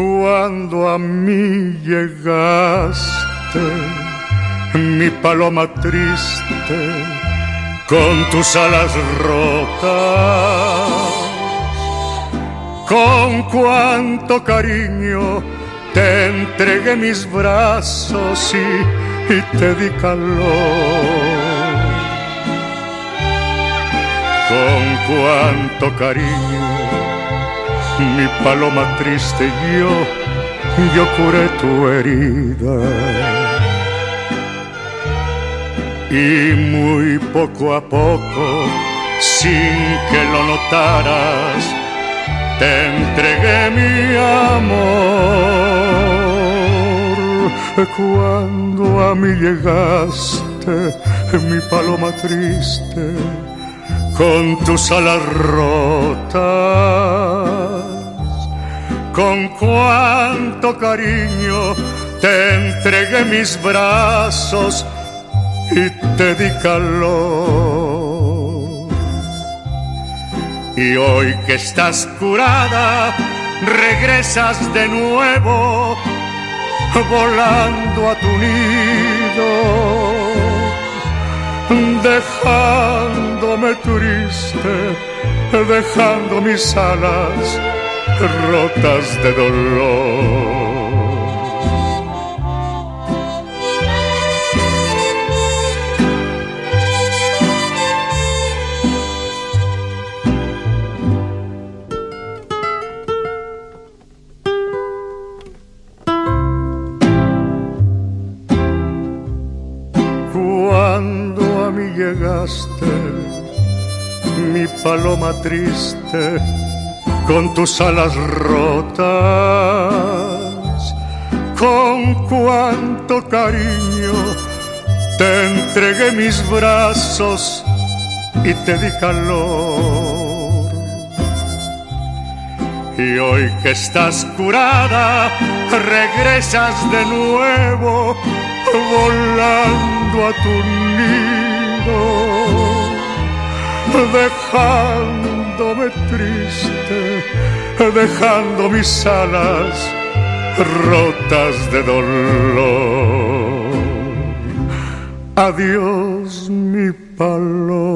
cuando a mí llegaste, mi paloma triste, con tus alas rotas, con cuánto cariño te entregué mis brazos y, te di calor. Con cuánto cariño mi paloma triste yo, yo curé tu herida. Y muy poco a poco, sin que lo notaras, te entregué mi amor. Cuando a mí llegaste, mi paloma triste, con tus alas rotas, con cuánto cariño te entregué mis brazos y te di calor. Y hoy que estás curada, regresas de nuevo, volando a tu nido dejándome triste, dejando mis alas rotas de dolor. mi paloma triste, con tus alas rotas, con cuánto cariño te entregué mis brazos y te di calor. Y hoy que estás curada, regresas de nuevo, volando a tu nido triste, dejando mis alas rotas de dolor. Adiós mi paloma.